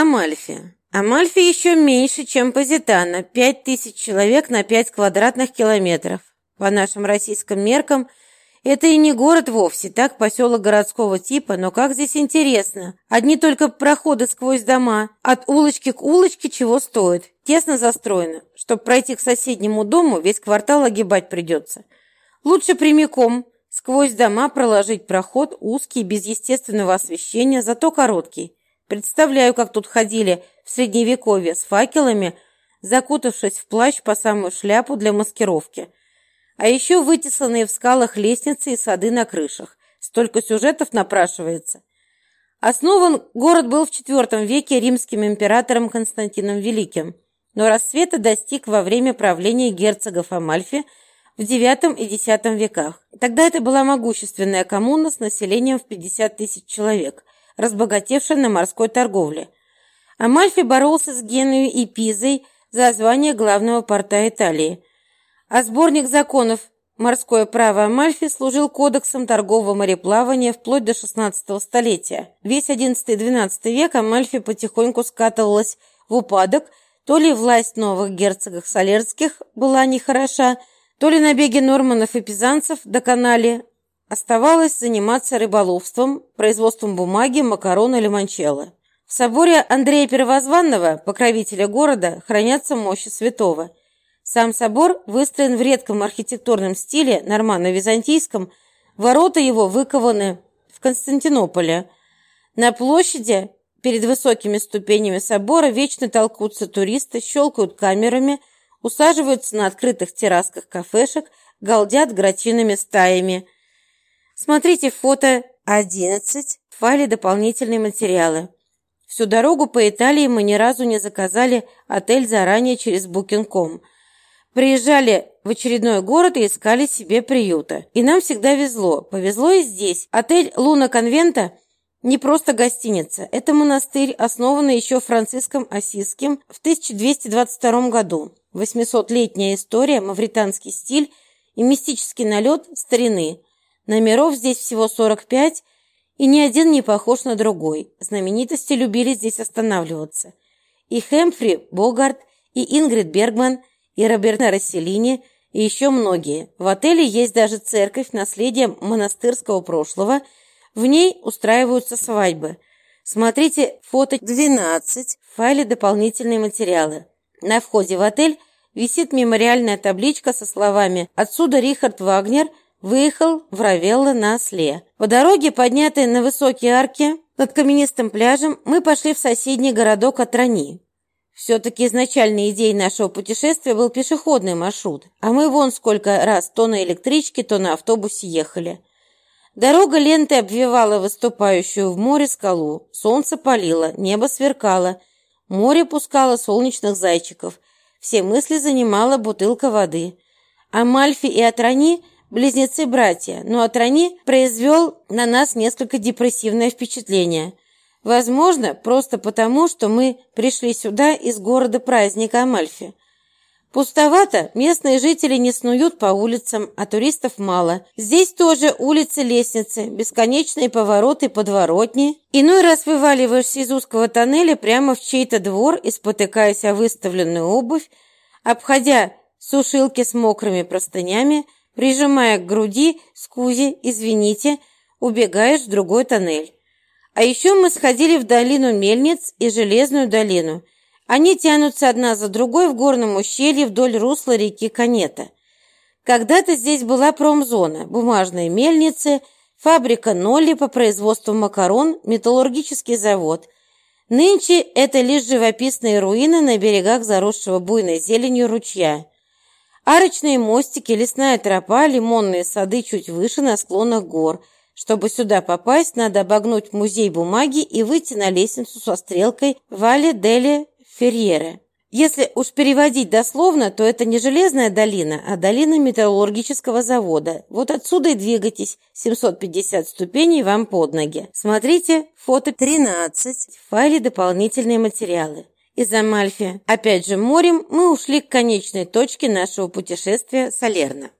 Амальфи. Амальфи еще меньше, чем Позитано. Пять тысяч человек на пять квадратных километров. По нашим российским меркам – это и не город вовсе, так поселок городского типа, но как здесь интересно. Одни только проходы сквозь дома, от улочки к улочке чего стоит. Тесно застроено. Чтобы пройти к соседнему дому, весь квартал огибать придется. Лучше прямиком, сквозь дома проложить проход, узкий, без естественного освещения, зато короткий. Представляю, как тут ходили в средневековье с факелами, закутавшись в плащ по самую шляпу для маскировки – а еще вытесанные в скалах лестницы и сады на крышах. Столько сюжетов напрашивается. Основан город был в IV веке римским императором Константином Великим, но расцвета достиг во время правления герцогов Амальфи в IX и X веках. Тогда это была могущественная коммуна с населением в 50 тысяч человек, разбогатевшая на морской торговле. Амальфи боролся с Генуей и Пизой за звание главного порта Италии – а сборник законов «Морское право Амальфи» служил кодексом торгового мореплавания вплоть до XVI столетия. Весь XI-XII век Амальфи потихоньку скатывалась в упадок, то ли власть новых герцогов Солерских была нехороша, то ли набеги норманов и пизанцев до канале оставалось заниматься рыболовством, производством бумаги, макарон или манчелло. В соборе Андрея Первозванного, покровителя города, хранятся мощи святого – сам собор выстроен в редком архитектурном стиле, норманно-византийском. Ворота его выкованы в Константинополе. На площади перед высокими ступенями собора вечно толкутся туристы, щелкают камерами, усаживаются на открытых террасках кафешек, галдят грачиными стаями. Смотрите фото 11 в файле «Дополнительные материалы». Всю дорогу по Италии мы ни разу не заказали отель заранее через Booking.com – Приезжали в очередной город и искали себе приюта. И нам всегда везло. Повезло и здесь. Отель «Луна Конвента» не просто гостиница. Это монастырь, основанный еще Франциском Осиским в 1222 году. 800-летняя история, мавританский стиль и мистический налет старины. Номеров здесь всего 45, и ни один не похож на другой. Знаменитости любили здесь останавливаться. И Хэмфри Богарт, и Ингрид Бергман – и Роберто Расселини, и еще многие. В отеле есть даже церковь наследия монастырского прошлого. В ней устраиваются свадьбы. Смотрите фото 12 в файле «Дополнительные материалы». На входе в отель висит мемориальная табличка со словами «Отсюда Рихард Вагнер выехал в Равелло на осле». По дороге, поднятой на высокие арки над каменистым пляжем, мы пошли в соседний городок Атрани. Все-таки изначальной идеей нашего путешествия был пешеходный маршрут, а мы вон сколько раз то на электричке, то на автобусе ехали. Дорога лентой обвивала выступающую в море скалу, солнце палило, небо сверкало, море пускало солнечных зайчиков, все мысли занимала бутылка воды. Амальфи и Атрани – близнецы-братья, но Атрани произвел на нас несколько депрессивное впечатление – Возможно, просто потому, что мы пришли сюда из города праздника Амальфи. Пустовато, местные жители не снуют по улицам, а туристов мало. Здесь тоже улицы-лестницы, бесконечные повороты подворотни. Иной раз вываливаешься из узкого тоннеля прямо в чей-то двор и, о выставленную обувь, обходя сушилки с мокрыми простынями, прижимая к груди «Скузи, извините», убегаешь в другой тоннель. А еще мы сходили в долину Мельниц и Железную долину. Они тянутся одна за другой в горном ущелье вдоль русла реки Канета. Когда-то здесь была промзона, бумажные мельницы, фабрика Нолли по производству макарон, металлургический завод. Нынче это лишь живописные руины на берегах заросшего буйной зеленью ручья. Арочные мостики, лесная тропа, лимонные сады чуть выше на склонах гор – чтобы сюда попасть, надо обогнуть музей бумаги и выйти на лестницу со стрелкой Вале Деле Ферьере. Если уж переводить дословно, то это не железная долина, а долина металлургического завода. Вот отсюда и двигайтесь. 750 ступеней вам под ноги. Смотрите фото 13 в файле «Дополнительные материалы». Из Амальфи, опять же морем, мы ушли к конечной точке нашего путешествия Салерно.